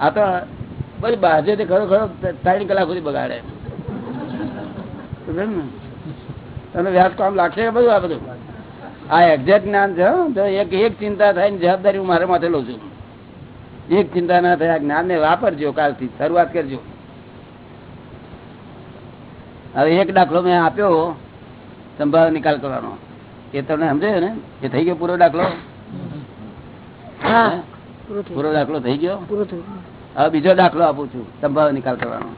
આ તો બધી બાજુ ખરો ખરો ત્રણ કલાક સુધી બગાડે? તને વ્યાસ કામ લાગશે કે બધું આ બધું? આ એક્ઝેક્ટ જ્ઞાન છે તો એક એક ચિંતા થાય ને જવાબદારી હું મારે માથે લઉં છું. એક ચિંતા ના થાય આ જ્ઞાનને વાપરજો કાલથી શરૂઆત કરજો. હવે એક દાખલો મેં આપ્યો સંભાવ નિકાલ કરવાનો. એ તમને સમજાયો ને? એ થઈ ગયો પૂરો દાખલો? હે? પૂરું દાખલો થઈ ગયો? પૂરું હવે બીજો દાખલો આપું છું સંભાવ નિકાલ કરવાનો.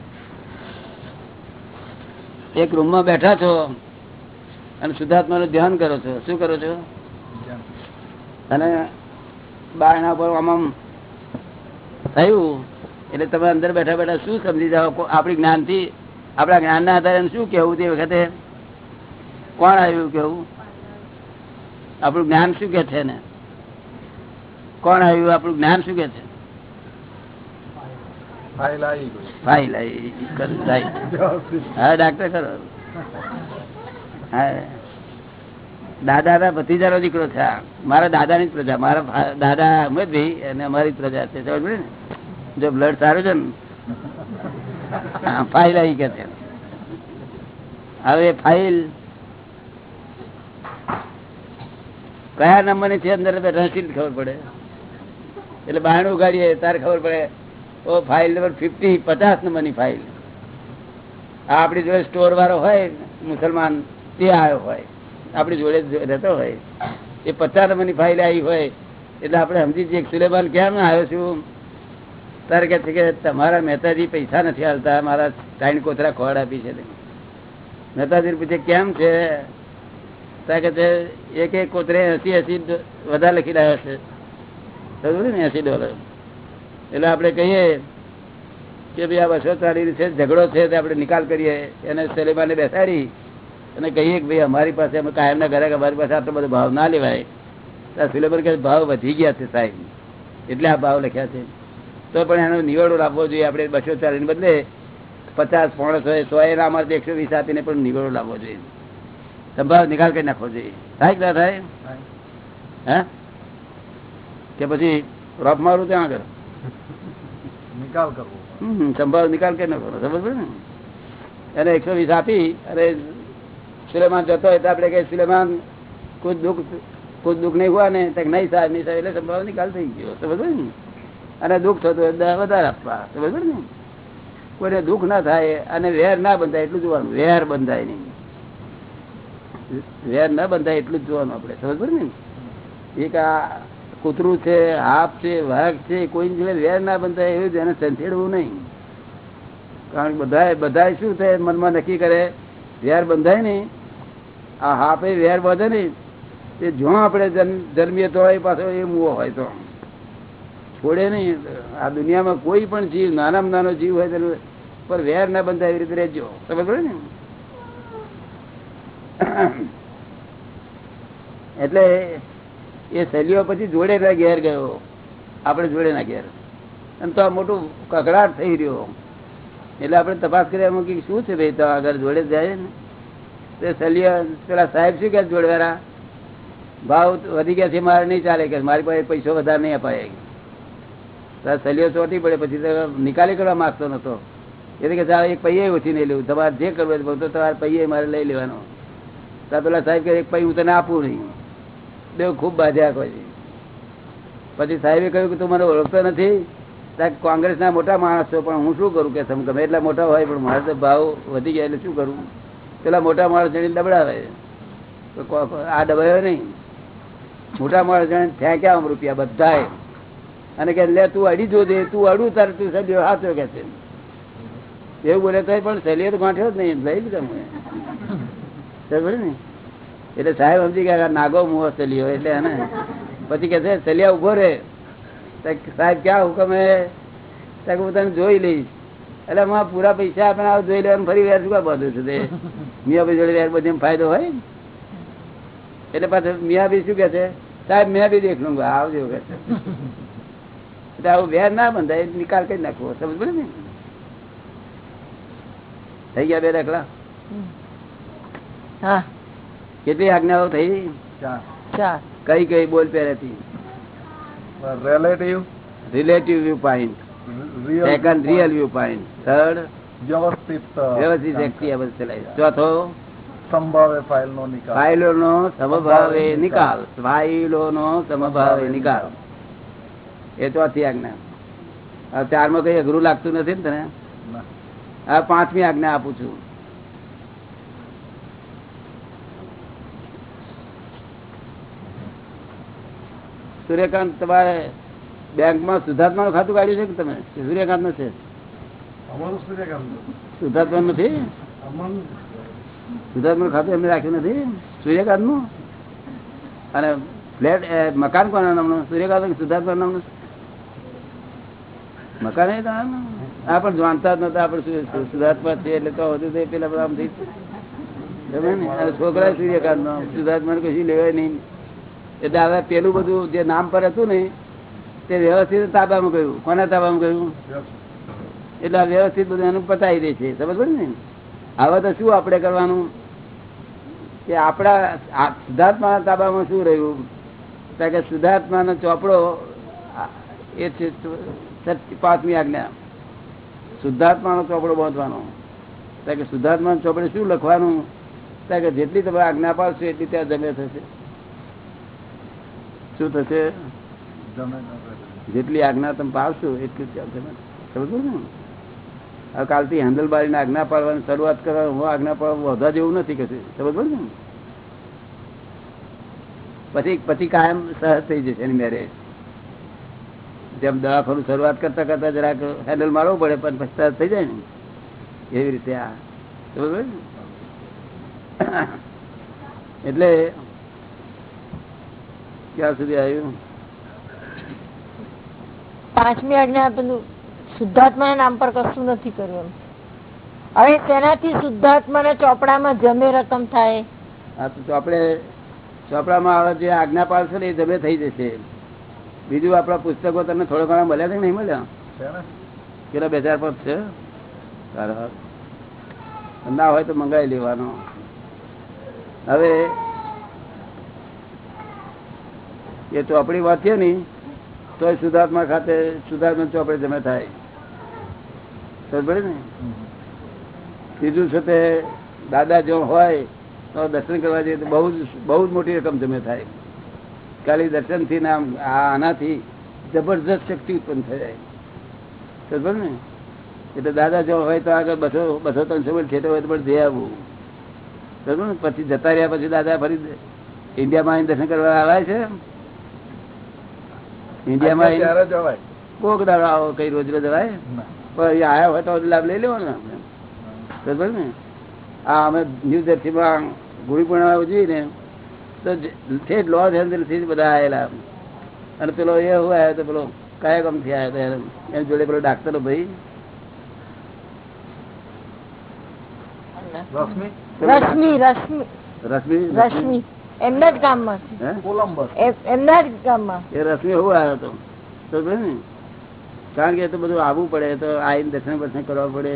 એક રૂમમાં બેઠા છો અને શુદ્ધાત્મા નું ધ્યાન કરો છો. શું કરો છો? અને બારણા પર આમ થયું એટલે તમે અંદર બેઠા બેઠા શું સમજી જાઓ? આપણી જ્ઞાનથી આપણા જ્ઞાનના આધારે શું કેવું તે વખતે? કોણ આવ્યું કેવું આપણું જ્ઞાન શું કે છે ને કોણ આવ્યું? આપણું જ્ઞાન શું કે છે? ફાઇલ આવી ફાઇલ આવી. કરું, right. હા ડાક્ટર કરો હા. દાદા ના ભતીજાનો દીકરો છે. મારા દાદાની જ પ્રજા. મારા દાદા અહમદભાઈ અને અમારી પ્રજા છે. ને? જો બ્લડ સારું છે ને? હા, ફાઇલ આવી કે છે. હવે ફાઇલ કયા નંબરની છે? અંદર બેઠા ખબર પડે. એટલે બાયણું ઉગાડીએ તારે ખબર પડે, ઓ ફાઇલ નંબર ફિફ્ટી પચાસ નંબરની ફાઇલ આ આપણી જોડે સ્ટોર વાળો હોય, મુસલમાન, તે આવ્યો હોય. આપણી જોડે રહેતો હોય. એ પચાસ નંબરની ફાઇલ આવી હોય. એટલે આપણે સમજી જઈએ કે સુલેમાન કેમ આવ્યો છું? તારે કહે છે કે તમારા મહેતાજી પૈસા નથી હાલતા, મારા ત્રણ કોતરા ખોડ આપી છે. મહેતાજી પૂછે, કેમ છે? તારે કે છે, એક એક કોતરે એસી એસી વધારે લખી રહ્યા છે. ને એસી ડોલર એટલે આપણે કહીએ કે ભાઈ આ બસો ચાલી છે ઝઘડો છે તે આપણે નિકાલ કરીએ. એને સેલેબાને બેસાડી અને કહીએ કે ભાઈ અમારી પાસે અમે કાયમના ઘરે અમારી પાસે આટલો બધો ભાવ ના લેવાય. તો સુલેબન કે ભાવ વધી ગયા છે સાહેબ. એટલે આ ભાવ લખ્યા છે. તો પણ એનો નિવેડો લાવવો જોઈએ આપણે બસો ચાલીને બદલે. પચાસ પોણસ હોય સો એના અમારે એકસો વીસ આપીને પણ નિવેડો લાવવો જોઈએ. સંભાવ નિકાલ કરી નાખવો જોઈએ. થાય કે ના થાય? હે? કે પછી રોપ મારું ત્યાં આગળ. નિકાલ કરવો સંભાવ નિકાલ કરી નાખો સમજ પડે ને? એને એકસો વીસ આપી અને સુલેમાન જતો હોય તો આપણે કઈ સુલેમાન કુછ દુઃખ કુછ દુઃખ નહીં હોય ને તો નહીં સાહેબ નહીં સાહેબ એટલે સંભાવ નિકાલ થઈ ગયો. સમજ ને? અને દુઃખ થતું હોય વધારે આપવા. સમજ ને? કોઈને દુઃખ ના થાય અને વેર ના બંધાય એટલું જોવાનું. વેર બંધાય નહીં. વેર ના બંધાય એટલું જ જોવાનું આપણે. સમજ પડે ને? એક આ કૂતરું છે હાફ છે વાઘ છે કોઈ વેર ના બંધાય એવું જ એને સંચેડવું નહીં. કારણ કે બધા બધા શું થાય? મનમાં નક્કી કરે વેર બંધાય નહીં. આ હાફે વેર બધે નહીં. તે જો આપણે જન્મ- જન્મીએ તો એ પાછો એ મુવો હોય તો. છોડે નહીં. આ દુનિયામાં કોઈ પણ જીવ નાનામાં નાનો જીવ હોય તેનું પર વેર ના બંધાય એવી રીતે રહેજો. ખબર પડે ને? એટલે એ સહેલીઓ પછી જોડે ઘેર ગયો. આપણે જોડે ના ઘેર. અને તો આ મોટું કકડાટ થઈ રહ્યો. એટલે આપણે તપાસ કરી એમાં કે શું છે ભાઈ? તો આગળ જોડે જાય ને. તે સહેલીઓ પેલા સાહેબ શું કે જોડવાના ભાવ વધી ગયા છે, મારે નહીં ચાલે કે મારી પાસે પૈસો વધારે નહીં અપાય. સહેલીઓ ચોટી પડે, પછી નિકાલી કરવા માંગતો નતો. એટલે કે સાહેબ, એક પૈયે ઓછી નહીં લેવું તમારે જે કરવું તો તમારે પૈયે મારે લઈ લેવાનો. પેલા સાહેબ કે એક પૈ હું તને આપું નહીં. દેવ ખૂબ બાધ્યા કોઈ પછી સાહેબે કહ્યું કે તું મને ઓળખતો નથી કોંગ્રેસના મોટા માણસ છો, પણ હું શું કરું કે તમે ગમે એટલા મોટા હોય, પણ મારા તો ભાવ વધી ગયા એટલે શું કરું? પેલા મોટા માણસ જઈને દબડાવે આ દબાયો નહીં. મોટા માણસ જણે ફેંક્યા આમ રૂપિયા બધાએ અને કે લે તું અડી જો દે તું અડું તાર, તું સભ્યો હાથો કે છે. એવું બોલે તો પણ સહેલીએ તો ગાંઠ્યો જ નહીં, લઈ લીધા મને ને એટલે સાહેબ સમજી ગયા નાગો મુવો ચલ્યો એટલે એને પછી કે છે ચલિયા ઊભો રે. સાહેબ ક્યાં હુકમ હે? હું તને જોઈ લઈશ. એટલે માં પૂરા પૈસા આપણે જોઈ લેવાનું, ફરી વેર શું બધું છે તે? મિયાભાઈ જોડે વેર બધી ફાયદો હોય એટલે પાછું મિયાભાઈ શું કે છે? સાહેબ, મેં બી દેખ લઉંગા આવજો કે એટલે આવું વેર ના બંધાય નિકાલ કરી નાખવો, સમજ પડે ને? થઈ ગયા બે દાખલા? હા. કેટલી આજ્ઞાઓ થઈ? કઈ કઈ બોલ પહેરેથી relative relative view point second real view point third વ્યવસ્થિત વ્યવસ્થિત વ્યક્તિ બધું ચોથો? સંભાવે ફાઇલ નો નિકાલ. ફાઇલો સમભાવે નિકાલ. ફાઇલો નો સમભાવે નિકાલ. એ ચોથી આજ્ઞા. આ ચારમાં કઈ અઘરું લાગતું નથી ને તને. આ પાંચમી આજ્ઞા આપું છું. સૂર્યકાંત તમારે બેંકમાં સુધાર્થમાં ખાતું કાઢ્યું છે કે તમે? સૂર્યકાંતનું છે સુધાર્થમાં નથી સુધાર્થમાં ખાતું એમને રાખ્યું નથી? સૂર્યકાંતનું અને ફ્લેટ મકાન કોના નામનું? સૂર્યકાંત સુધાર્થમાં નામનું? મકાન એ? આ પણ જાણતા જ નતા આપણે સુ- સુ- છે એટલે તો હતું પેલા બધા આમ થઈ? છોકરા સૂર્યકાંત નો. સુધાર્થમાં કશું લેવાય નહીં. એટલે હવે પેલું બધું જે નામ પર હતું ને, તે વ્યવસ્થિત તાબામાં ગયું. કોના તાબામાં ગયું? એટલે વ્યવસ્થિત બધું એનું પતાવી દે છે. સમજ ને? હવે તો શું આપણે કરવાનું? કે આપણા આ તાબામાં શું રહ્યું? કારણ કે સિદ્ધાર્થમાનો ચોપડો એ છે પાંચમી આજ્ઞા. શુદ્ધાત્માનો ચોપડો બાંધવાનો. કારણ કે શુદ્ધાત્માનો ચોપડે શું લખવાનું? કારણ કે જેટલી તમે આજ્ઞા પાડશો એટલી ત્યાં જમે થશે. શું થશે. જેટલી આજ્ઞા તમે પાડશો એટલી સમજો ને. હવે કાલથી હેન્ડલબારીને આજ્ઞા પાડવાની શરૂઆત કરવા હું આજ્ઞા પાડવા વધવા જેવું નથી કે સમજો ને? પછી પછી કાયમ સહજ થઈ જશે એની મેરેજ. જેમ દવાખાનું શરૂઆત કરતા કરતા જરાક હેન્ડલ મારવું પડે પણ પછી સહજ થઈ જાય ને. એવી રીતે આ. સમજો ને? એટલે ક્યાં સુધી આવ્યું? પાંચમી આજ્ઞા પેલું શુદ્ધાત્મા નામ પર કશું નથી કર્યું હવે તેનાથી શુદ્ધાત્મા ના ચોપડામાં જમે રકમ થાય. હા તો ચોપડે ચોપડામાં આવે જે આજ્ઞા પાડશો ને એ જમે થઈ જશે. બીજું આપણા પુસ્તકો તમને થોડા ઘણા મળ્યા છે કે નહીં મળ્યા? કેટલા બે હજાર પાંચ છે ના હોય તો મંગાવી લેવાનો. હવે એ ચોપડી વાંચીએ ને તો સુધાર્થમાં ખાતે સુધાર્થમાં ચોપડે જમે થાય. સમજ ને? ત્રીજું છે તે દાદા જો હોય, તો દર્શન કરવા જઈએ તો બહુ જ બહુ જ મોટી રકમ જમે થાય. ખાલી દર્શનથી ને આમ આનાથી જબરજસ્ત શક્તિ ઉત્પન્ન થઈ જાય. સમજ ને? એટલે દાદા જો હોય તો આગળ બસો બસો ત્રણસો મિનિટ ખેતો હોય તો પણ જઈ આવવું સમજ ને? પછી જતા રહ્યા, પછી દાદા ફરી ઇન્ડિયામાં દર્શન કરવા આવે છે ઇન્ડિયામાં આવીને ત્યારે જવાય કોક દાડો આવો કઈ રોજ રોજ આવે પણ આયા હોય તો લાભ લઈ લેવાનો આપણે. બરોબર ને? આ અમે ન્યૂ જર્સીમાં ગુડી પૂર્ણિમા ઉજવી ને તો ઠેઠ લોસ એન્જલસ બધા આવેલા અને પેલો એ હું આવ્યો તો પેલો કયા ગામથી આવ્યો એમ જોડે પેલો ડાક્ટર ભાઈ. રશ્મિ રશ્મિ. રશ્મિ? રશ્મિ. એમના જ ગામમાં. એમના જ ગામમાં. એ રશ્મિ હું આવ્યો હતો તો ને? કારણ કે તો બધું આવવું પડે તો આવીને દર્શન બર્શન કરવા પડે.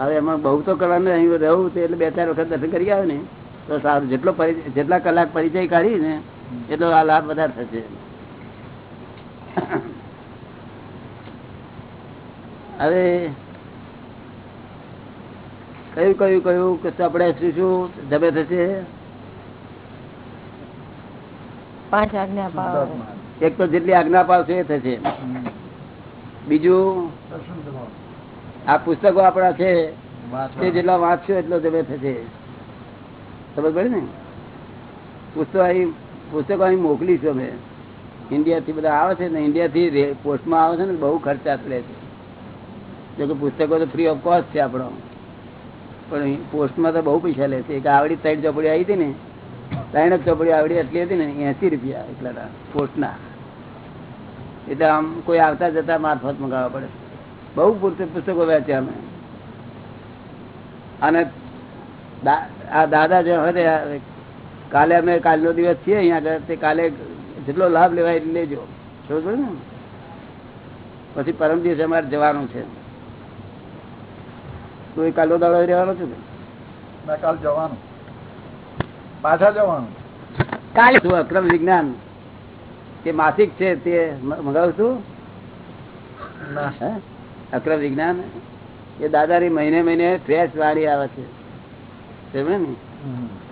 હવે એમાં બહુ તો કરવાનું. અહીં રહેવું તો એટલે બે ચાર વખત દર્શન કરી આવે ને. તો સારું જેટલો જેટલા કલાક પરિચય કાઢી ને એટલો આ લાભ વધારે થશે. હવે કયું કયું કયું કે આપણે શું શું જમે થશે? પાંચ આજ્ઞા પાળો એક તો જેટલી આજ્ઞા પાડશે એ થશે. બીજું, આ પુસ્તકો આપણા છે, તે જેટલા વાંચશો એટલો તમે થશે. ખબર પડે ને? પુસ્તકો અહીં પુસ્તકો અહીં મોકલીશું અમે. ઇન્ડિયાથી બધા આવે છે ને, ઇન્ડિયાથી પોસ્ટમાં આવે છે ને, બહુ ખર્ચા લે છે. જોકે પુસ્તકો તો ફ્રી ઓફ કોસ્ટ છે આપણો. પણ પોસ્ટમાં તો બહુ પૈસા લે છે. એક આવડી સાઈડ ચોપડી આવી હતી ને ત્રણ ચોપડી આવડી એટલી હતી ને, એસી રૂપિયા એટલા પોસ્ટના. એટલે આમ કોઈ આવતા જતા મારફત મંગાવવા પડે. બહુ પૂરતી પુસ્તકો વેચ્યા અમે. અને આ દાદા જે હવે કાલે અમે કાલનો દિવસ છીએ અહીંયા આગળ, તે કાલે જેટલો લાભ લેવાય લેજો. સમજ ને? પછી પરમ દિવસે અમારે જવાનું છે. તો એ કાલો દાડો રહેવાનો છું ને? કાલ જવાનું. પાછા જવાનું. કાલે શું અક્રમ વિજ્ઞાન? તે માસિક છે તે મંગાવું છું અક્રમ વિજ્ઞાન? એ દાદાની મહિને મહિને ફ્રેશ વાળી આવે છે. સમજે ને?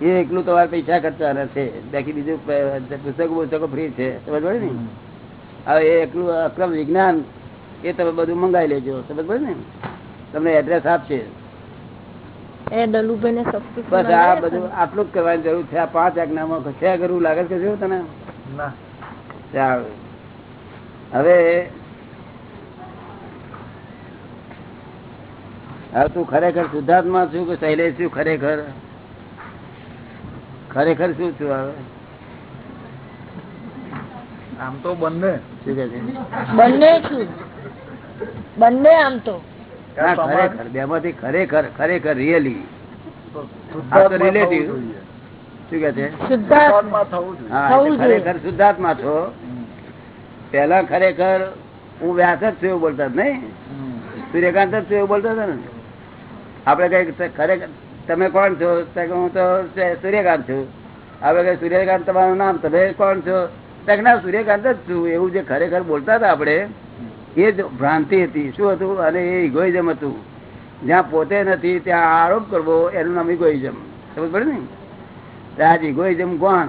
એ એકલું તમારે પૈસા ખર્ચવાના છે. બાકી બીજું પુસ્તકો પુસ્તકો ફ્રી છે. સમજ પડે ને હવે એ એકલું અક્રમ વિજ્ઞાન એ તમે બધું મંગાવી લેજો. સમજ પડે ને? તમને એડ્રેસ આપશે. એ ડલુભાઈ સબસ્ક્રિપ્શન બસ આ બધું આટલું જ કરવાની જરૂર છે. આ પાંચ આજ્ઞામાં છે. કરવું લાગે છે શું તને? ચાલ. હવે હવે તું ખરેખર શુદ્ધાત્મા છું કે શૈલેષ છું? ખરેખર. ખરેખર શું છું હવે? આમ તો બંને. શું કે છે? બંને છું. બંને આમ તો. ખરેખર બેમાંથી ખરેખર ખરેખર રિયલી શુદ્ધાત્મા. શું કે છે. ખરેખર શુદ્ધાત્મા પેલા ખરેખર હું વ્યાસ જ છું એવું બોલતા નહીં. સૂર્યકાંત જ છું એવું બોલતા હતા ને. આપડે કઈ ખરેખર તમે કોણ છો? હું તો સૂર્યકાંત છું. આપડે કઈ સૂર્યકાંત તમારું નામ? તમે કોણ છો? ના સૂર્યકાંત જ છું એવું જે ખરેખર બોલતા હતા આપણે એ જ ભ્રાંતિ હતી. શું હતું? અને એ ઇગોઇઝમ હતું. જ્યાં પોતે નથી, ત્યાં આરોપ કરવો, એનું નામ ઇગોઇઝમ સમજ પડે ને? આજ ઇગોઇઝમ કોણ?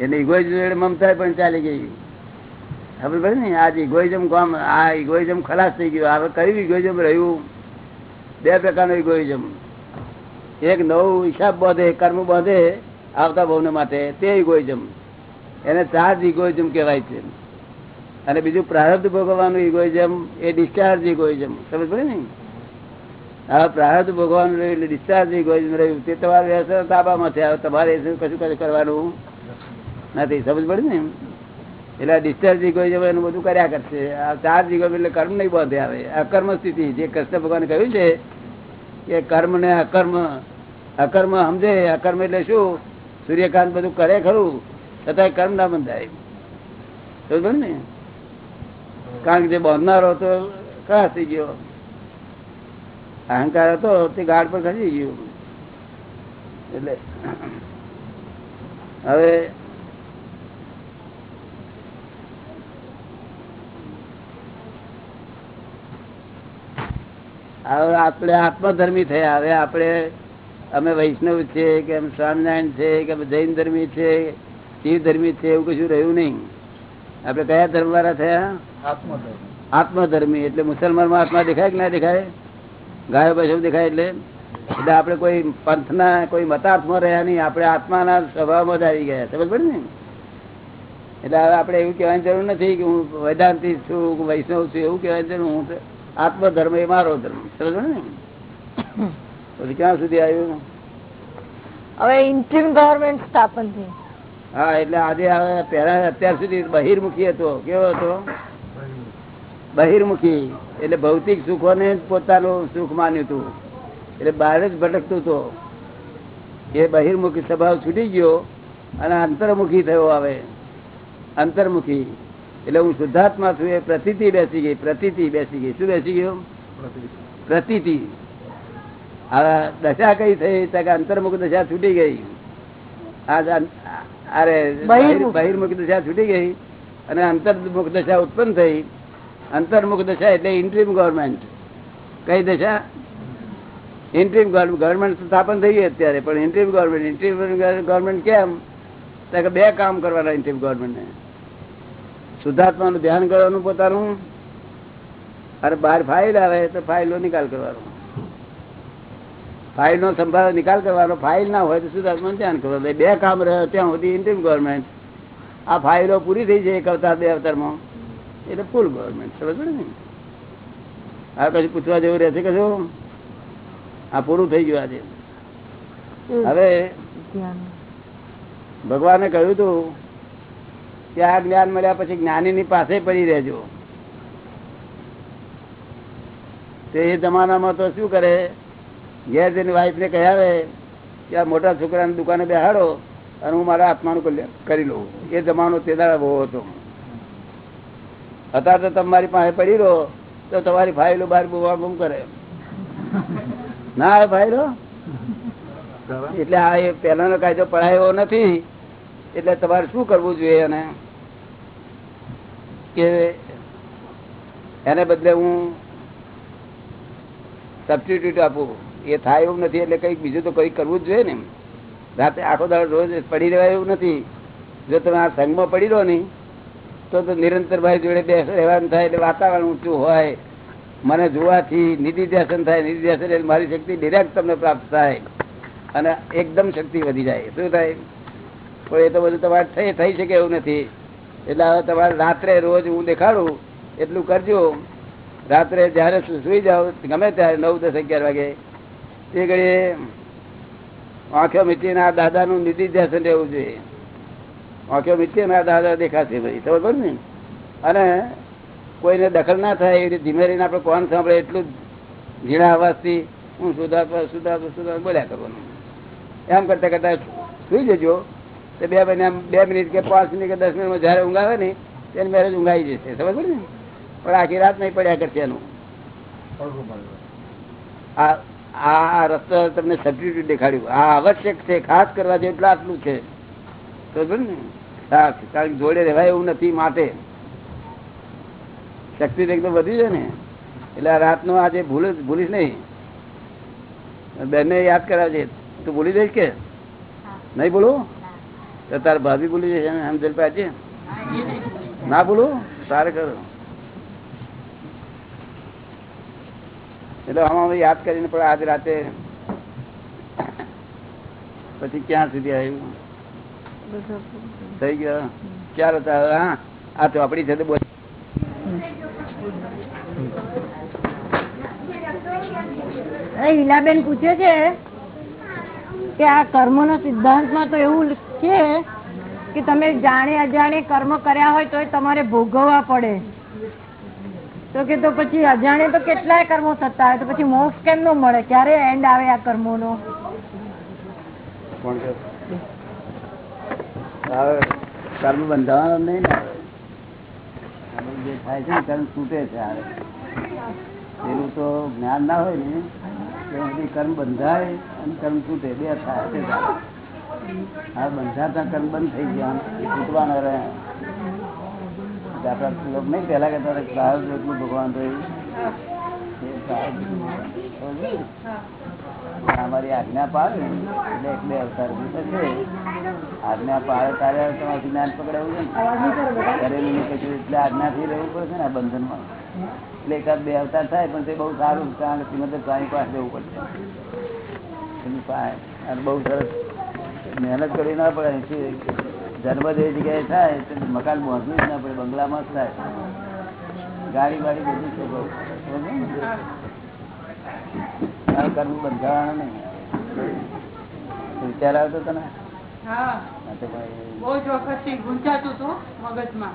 એટલે ઇગોઇઝમ મમતા પણ ચાલી ગઈ. ખબર પડે ને? આજ ઇગોઇઝમ કોમ? આ ઇગોઇઝમ ખલાસ થઈ ગયું. હવે કયું ઇગોઇઝમ રહ્યું? બે પ્રકારનું ઇગોઇઝમ એક નવું હિસાબ બાંધે, કર્મ બાંધે, આવતા ભવને માટે. તે ઇગોઇઝમ એને ચાર્જ ઇગોઇઝમ કહેવાય છે. અને બીજું પ્રારબ્ધ ભોગવવાનું ઇગોઇઝમ એ ડિસ્ચાર્જ ઇગોઇઝમ સમજ પડે ને? હવે પ્રારબ્ધ ભોગવવાનું રહ્યું એટલે ડિસ્ચાર્જ ઇગોઇઝમ રહ્યું. તે તમારે તાબામાં છે તમારે કશું કશું કરવાનું નથી. સમજ પડે ને? એટલે ડિસ્ચાર્જ ઇગોઇઝમ એનું બધું કર્યા કરશે. આ ચાર્જ ઇગોઇઝમ એટલે કર્મ નહીં બંધે આવે. અકર્મ સ્થિતિ. જે કૃષ્ણ ભગવાન કહ્યું છે કે કર્મ ને અકર્મ. અકર્મ સમજે. અકર્મ એટલે શું? સૂર્યકાંત બધું કરે ખરું. છતાં કર્મ ના બંધાય. સમજ પડે ને? કારણ કે જે બાંધનારો હતો થઈ ગયો? અહંકાર હતો, તે ગાઢ પર ખસી ગયું. એટલે હવે હવે આપણે આત્મધર્મી થયા. હવે આપણે, અમે વૈષ્ણવ છે કે અમે સ્વામિનારાયણ છે કે અમે જૈન ધર્મી છે શિવ ધર્મી છે એવું કશું રહ્યું નહીં. આપણે કયા ધર્મ વાળા થયા? આત્મધર્મ. આત્મધર્મી એટલે મુસલમાનમાં આત્મા દેખાય કે ના દેખાય? ગાયો પશુ દેખાય એટલે? એટલે આપણે કોઈ પંથના કોઈ મતાર્થમાં રહ્યા નહીં. આપણે આત્માના સ્વભાવમાં જ આવી ગયા. સમજ પડે ને? એટલે હવે આપણે એવું કહેવાની જરૂર નથી કે હું વેદાંતિ છું કે વૈષ્ણવ છું એવું કહેવાની જરૂર હું આત્મધર્મ એ મારો ધર્મ. સમજ પડે ને? પછી ક્યાં સુધી આવ્યું? હવે ઇન્ટિમ ગવર્મેન્ટ સ્થાપન થઈ હા એટલે આજે હવે પહેલા અત્યાર સુધી બહિર્મુખી હતો. કેવો હતો? બહિર્મુખી. એટલે ભૌતિક સુખોને જ પોતાનું સુખ માન્યું હતું એટલે બહાર જ ભટકતું હતો એ બહિર્મુખી સ્વભાવ છૂટી ગયો અને અંતર્મુખી થયો આવે. અંતર્મુખી. એટલે હું શુદ્ધાત્મા છું એ પ્રતિતિ બેસી ગઈ પ્રતિતિ બેસી ગઈ. શું બેસી ગયું? પ્રતિતિ. હવે દશા કઈ થઈ? તો અંતર્મુખ દશા છૂટી ગઈ. આ અરે. બહિર્મુખ દશા છૂટી ગઈ અને અંતર્મુખ દશા ઉત્પન્ન થઈ. અંતર્મુખ દશા એટલે ઇન્ટ્રીમ ગવર્મેન્ટ કઈ દશા? ઇન્ટ્રીમ ગવર્મેન્ટ સ્થાપન થઈ અત્યારે, પણ ઇન્ટ્રીમ ગવર્મેન્ટ ઇન્ટ્રીમ ગવર્મેન્ટ કેમ? કે બે કામ કરવાના ઇન્ટ્રીમ ગવર્મેન્ટને શુદ્ધાત્માનું ધ્યાન કરવાનું પોતાનું. અરે બહાર ફાઇલ આવે તો ફાઇલનો નિકાલ કરવાનો. ફાઇલનો સંભાળ નિકાલ કરવાનો. ફાઇલ ના હોય તો શુદ્ધાત્માનું ધ્યાન કરવાનું. બે કામ રહ્યો ત્યાં સુધી ઇન્ટ્રીમ ગવર્મેન્ટ આ ફાઇલો પૂરી થઈ જાય એક અવતાર, બે અવતારમાં. એટલે ફૂલ ગવર્મેન્ટ સમજ પડે ને આ કશું પૂછવા જેવું રહેશે કશું આ પૂરું થઈ ગયું આજે. હવે ભગવાને કહ્યું હતું કે આ જ્ઞાન મળ્યા પછી જ્ઞાની પાસે પડી રહેજો. તે એ જમાનામાં તો શું કરે? ઘેર જઈને વાઈફ ને કહેવે કે આ મોટા છોકરાની દુકાને બેહાડો અને હું મારા આત્માનું કલ્યાણ કરી લઉં. એ જમાનો તે દાડા બહુ હતો. અત્યારે તો તમારી પાસે પડી રહો તો તમારી ફાઇલો બહાર બુવા ગુમ કરે. ના આવે ફાઇલો? એટલે આ એ પહેલાનો કાયદો પડાયો નથી એટલે તમારે શું કરવું જોઈએ એને? કે એને બદલે હું સબસ્ટિટ્યુટ આપું. એ થાય એવું નથી એટલે કંઈક બીજું તો કંઈક કરવું જ જોઈએ ને રાતે આખો દાડો રોજ પડી રહેવાય એવું નથી. જો તમે આ સંઘમાં પડી રહો નહીં તો નિરંતર ભાઈ જોડે રહેવાનું થાય એટલે વાતાવરણ ઊંચું હોય. મને જોવાથી નિધિ ધ્યાસન થાય નિધિ ધ્યાસન એટલે મારી શક્તિ ડિરેક્ટ તમને પ્રાપ્ત થાય. અને એકદમ શક્તિ વધી જાય. શું થાય? પણ એ તો બધું તમારે થઈ થઈ શકે એવું નથી. એટલે હવે તમારે રાત્રે રોજ હું દેખાડું, એટલું કરજો. રાત્રે જ્યારે સુઈ જાઓ, ગમે ત્યારે નવ દસ અગિયાર વાગે. તે ઘડીએ આંખો મીટીને આ દાદાનું નિધિ ધ્યાસન રહેવું જોઈએ. આંખો મીટીને મારા દાદા દેખાશે ભાઈ ખબર પડે ને? અને કોઈને દખલ ના થાય એવી રીતે ધીમે રહીને આપણે કોણ સાંભળે એટલું ઝીણા અવાજથી હું સુધા સુધા સુધા બોલ્યા કરવાનું. એમ કરતાં કરતાં સુઈ જજો. તો બે મહિના બે મિનિટ કે પાંચ મિનિટ કે દસ મિનિટમાં જ્યારે ઊંઘાવે ને, તેની મેરેજ ઊંઘાઈ જશે. સમજ પડે ને? પણ આખી રાત નહીં પડ્યા કરશે એનું. આ આ રસ્તો તમને સબસ્ટિટ્યુટ દેખાડ્યું. આ આવશ્યક છે, ખાસ કરવા જેટલું આટલું છે. કારણ જોડે રહેવાય એવું નથી માટે. શક્તિ એકદમ વધી છે ને. એટલે આ રાતનો આજે ભૂલ ભૂલીશ નહીં. બેનને યાદ કરાવજે. તું ભૂલી જઈશ કે? નહીં બોલું તો તાર ભાભી ભૂલી જશે ને સમજણ પાછી ના બોલું તારે કરો. એટલે આમાં યાદ કરીને પણ આજ રાતે પછી ક્યાં સુધી આવ્યું? થઈ ગયો. ક્યારે હતા હા. આ તો આપડી છે બોલ. હિલાબેન પૂછે છે કે આ કર્મ નો સિદ્ધાંતમાં તો એવું છે કે તમે જાણે અજાણે કર્મ કર્યા હોય તો તમારે ભોગવવા પડે. તો કે તો પછી અજાણે તો કેટલાય કર્મો થતા હોય તો પછી મોક્ષ કેમ નો મળે? ક્યારે એન્ડ આવે આ કર્મો નો કોણ કર્મ બંધાવાનો નહીં ને જે થાય છે કર્મ છૂટે છે હવે એનું તો જ્ઞાન ના હોય ને ત્યાં સુધી કર્મ બંધાય અને કર્મ છૂટે બે થાય છે. હા બંધાતા કર્મ બંધ થઈ ગયા છૂટવાના રહે. આપણા લોક નહીં પહેલા કહેતા હતા કે પ્રારબ્ધ ભગવાન રહ્યું. અમારી આજ્ઞા પાડે ને. એટલે એક અવતાર થશે આજ્ઞા પાડે તારે તમારું જ્ઞાન પકડાવું છે ને? કરેલું કશું એટલે આજ્ઞાથી રહેવું પડશે ને આ બંધનમાં. એટલે એકાદ બે અવતાર થાય પણ તે બહુ સારું કારણ કે શ્રીમદ સ્વામી પાસે જવું પડશે અને બહુ સરસ મહેનત કરી ના પડે. જન્મ જે જગ્યાએ થાય તો મકાન બાંધવું જ ના પડે બંગલામાં જ થાય. ગાડી વાડી બધું છે બહુ. કર્મ બંધાવાના નહીં. વિચાર આવતો તને હા. બધું તો ભાઈ બહુ જ વખતથી ગુંચાતું હતું મગજમાં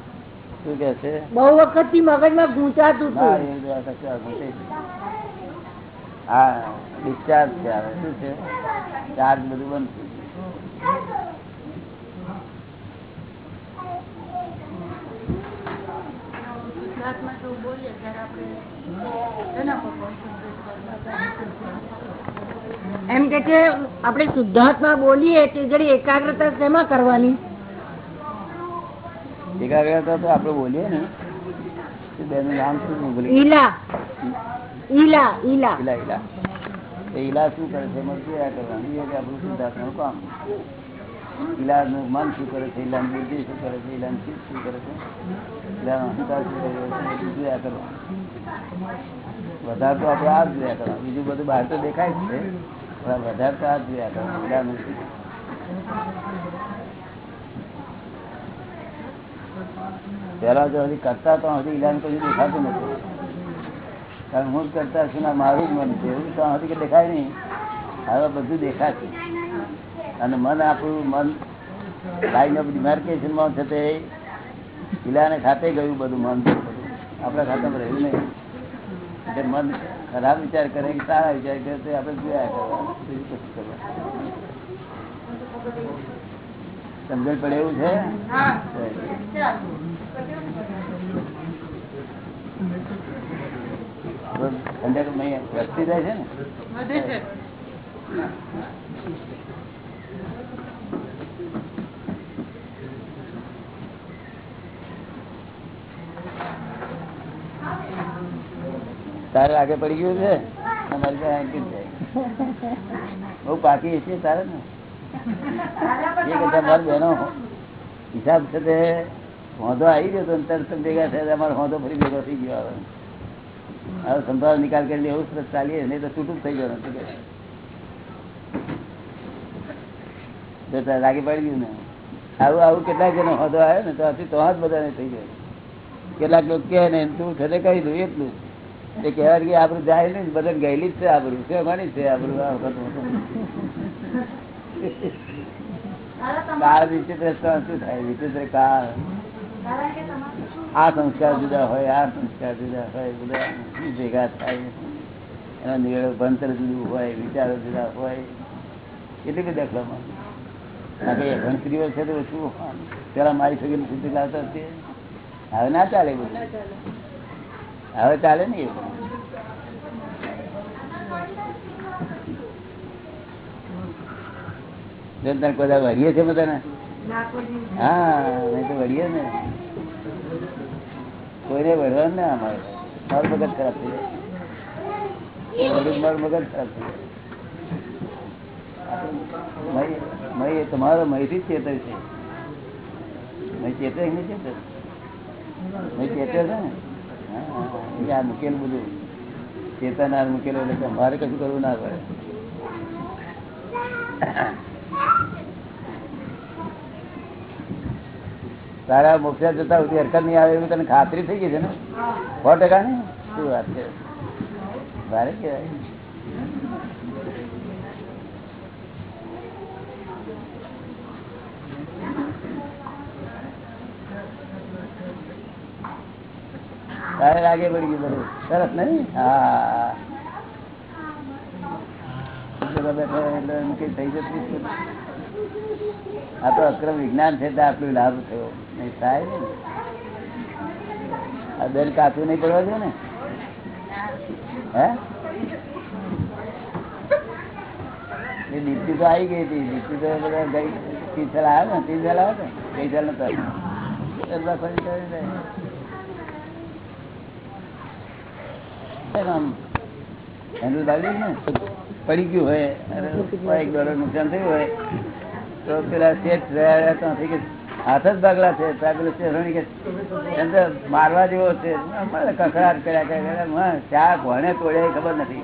શું કે છે બહુ વખતથી મગજમાં ગૂંચાતું ના, હતું એ બધું આ કશું આ ઘૂંટે જ નહીં. હા ડિસ્ચાર્જ છે હવે શું છે ચાર્જ બધું બંધ જો બોલીએ ત્યારે આપણે એમ કે છે આપણે શુદ્ધાત્મા બોલીએ તે જરી એકાગ્રતા શેમાં કરવાની? એકાગ્રતા તો આપણે બોલીએ ને. બેનું નામ શું હું ઈલા. ઈલા ઈલા. ઈલા ઈલા. ઈલા શું કરે છે એમાં જોયા કરવાનું? એ આપણું શુદ્ધાત્મા કામ. ઈલાનું મન શું કરે છે ઇલાન બુદ્ધિ શું કરે છે ઇલાન ચિત્ત શું કરે છે? ઇલાન અહંકાર શું કરે છે જોયા કરવા. વધારે તો આપણે આ જોયા કરવા. બીજું બધું બહાર તો દેખાય જ છે, પણ વધારે તો આ જોયા કરવા. ઇલાન પેલા જો હજી કરતા તો હજી ઇલાન કોઈ દેખાતું નથી. કારણ હું કરતા છું મારું જ મન છે. એવું તો હજી કે દેખાય નહીં. હવે બધું દેખાશે. અને મન આપણું મન લાઈન ઓફ ડિમાર્કેશનમાં છે તે પીલાને ખાતે ગયું બધું મન. આપણા ખાતામાં રહ્યું નહીં. એટલે મન ખરાબ વિચાર કરે કે સારા વિચાર કરે તો આપણે જોયા કરવા? બીજું કરવા? સમજણ પડે એવું છે? ઠંડક નહીં વધતી જાય છે ને? તારે આગે પડી ગયું છે? અમારી પાકી છે તારે ને? નિકાલ કરી એવું સરસ ચાલીએ. નહીં તો તૂટું થઈ ગયો નથી લાગી પડી ગયું ને? આવું આવું કેટલાક જણો હોદો આવ્યો ને તો આથી તો જ બધાને થઈ ગયો. કેટલાક લોકો કહે ને, તું છતાં કહી દઉં એટલું. એ કહેવાય કે આપણું જાય નહીં બધા ગયેલી જ છે આપણું છે માની છે આપણું આ વખત કાળ વિચિત્ર શું થાય? વિચિત્ર કાળ. આ સંસ્કાર જુદા હોય આ સંસ્કાર જુદા હોય બધા ભેગા થાય. એના નિવેડો ભણતર જુદું હોય વિચારો જુદા હોય. કેટલી બધી દખલામાં ભણતરીઓ છે તો શું પેલા મારી સગી સુધી લાવતા હવે ના ચાલે બધું. હવે ચાલે ને તને બધા વળીએ છે હા તો વળીએ ને. કોઈને મગજ ખરાબ થઈ જાય. મગજ ખરાબ થઈ તમારો મયથી ચેતર છે. મેં ચેતર નહીં ચેતર? મેં ચેતર છે ને? આ મૂકેલું બધું. ચેતનાર મૂકેલું એટલે તમારે કશું કરવું ના પડે. તારા મોક્ષા જતા સુધી હરકત નહીં આવે એવી તને ખાતરી થઈ ગઈ છે ને? સો ટકા ને શું વાત છે? ભારે કહેવાય. તારે લાગે પડી ગયું બધું. સરસ નહીં. આ તો અક્રમ વિજ્ઞાન છે તો આટલું લાભ થયો. નહીં થાય ને? આ બેન કાચું નહીં પડવા દો ને? હે? એ દીપ્તિ તો આવી ગઈ હતી. દીપ્તિ તો બધા ગઈ. સાલ આવ્યો ને? સાલ આવ્યો ને? કઈ સાલ નતો પડી ગયું હોય. એક ડોલર નુકસાન થયું હોય. તો પેલા શેઠ રહ્યા ત્યાંથી કે હાથ જ ભાગલા છે. મારવા જેવો છે. કકડાટ કર્યા કર્યા ચા કોને તોડે ખબર નથી.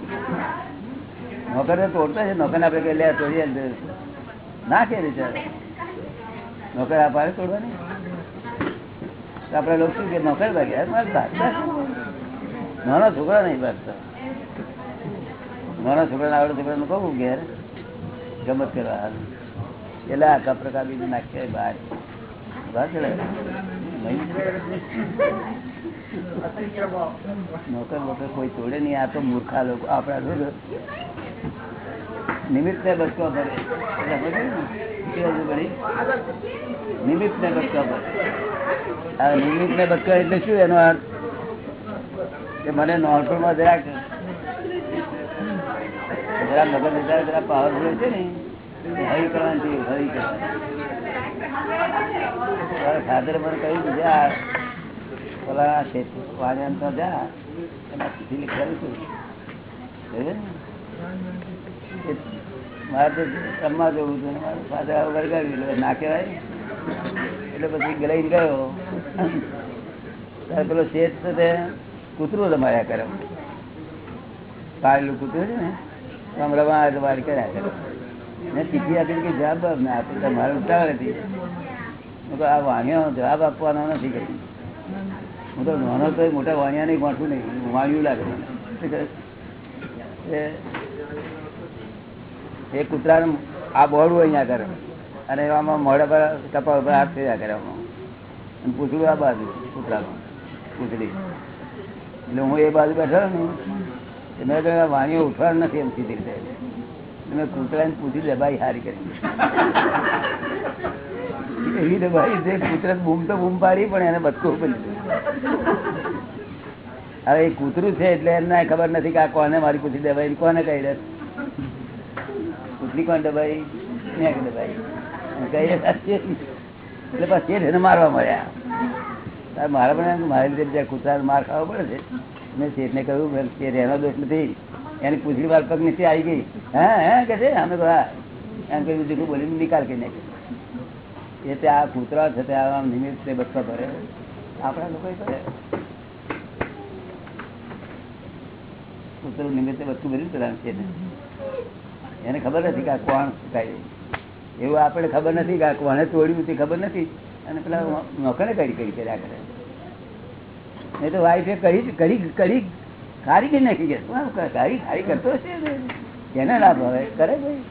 નોકર તો તોડતા છે. નોકર આપણે કઈ લે તોડીએ. ના કે બિચારો નોકર આ પાડે તોડવાની. આપડે લોકો કે, નોકર ભાગ્યા, મારે નાનો છોકરા નહીં ભાગતા નાના છોકરા આવડે છોકરાને કહું ઘેર. ગમત કરવા એટલે આખા પ્રકાર બીજું નાખીએ બહાર. નોકર વોકર કોઈ તોડે નહીં. આ તો મૂર્ખા લોકો આપડા શું નિમિત્ત ને ને? છે ભરી? નિમિત્ત ને બચકો પડે. આ નિમિત્ત ને બચકો એટલે શું? એનો અર્થ કે મને નોર્મલમાં જરાક જરા મગજ જરા જરા પાવરફુલ છે ને હરી કરવાની હરી કરવાની ફાધર મને કહ્યું જા પેલા શેઠ વાણિયાને તો જા એના ચીઠી લખેલું છું. સમજ્યો ને? એ મારે તો રમવા જવું હતું મારું ફાધર વળગાવ્યું એટલે ના કહેવાય. એટલે પછી ગલાઈ ગયો. પેલો શેઠ તો તે કૂતરું રમાયા કરે. પાડેલું કૂતરું છે ને આમ રમા રમાડ કર્યા કરે. મેં ચીઠી આપી કે જવાબ આપ ને આપી તમારે ઉતાવળ હતી હું તો આ વાણિયો જવાબ આપવાનો નથી કરી હું તો નાનો તો મોટા વાણિયા નહીં વાંચું નહીં વાણિયું લાગે મને. એ- કૂતરાનું આ બોડું અહીંયા કરે. અને એવામાં મોડા પર કપા ઉપર હાથ થયા કરે પૂછડું આ બાજુ કૂતરાનું પૂછડી એટલે હું એ બાજુ બેઠો ને મેં કહ્યું, વાણીઓ ઉઠવાનું નથી એમ સીધી રીતે. મેં કૂતરાને પૂછી દબાઈ હારી કરી. એવી દબાઈ જે કૂતરા બૂમ તો બૂમ પાડી પણ એને બચકો બની હવે એ કૂતરું છે એટલે એમને ખબર નથી કે આ કોને મારી પૂછી દબાઈ કોને કહી દે. કૂતરી કોણ દબાઈ? દબાઈ ભાઈ કહી દે એટલે પછી એને મારવા મળ્યા. મારે પણ મારી રીતે બીજા કૂતરાને માર ખાવો પડે છે, મેં શેઠને કહ્યું કે એનો દોષ નથી. એની પૂછડી વાર પગ નીચે આવી ગઈ. હા હા? કે છે, અમે તો હા એમ કહ્યું જૂઠું બોલીને નિકાલ કરી નાખ્યો એ તે આ કૂતરા છે તે આવા નિમિત્તે બચવા ભરે આપણા લોકો કરે. કૂતરું નિમિત્તે બધું ભર્યું પેલા છે એને ખબર નથી કે કોણ કાઢી એવું આપણે ખબર નથી કે આ કોણે તોડ્યું તે ખબર નથી. અને પેલા નોકરે કરી કરી કર્યા કરે. એ તો વાઈફે કરી કરી કરી ખારી કરી નાખી આ ખારી ખારી કરતો હશે ને? કેને લાભ હવે? કરે ભાઈ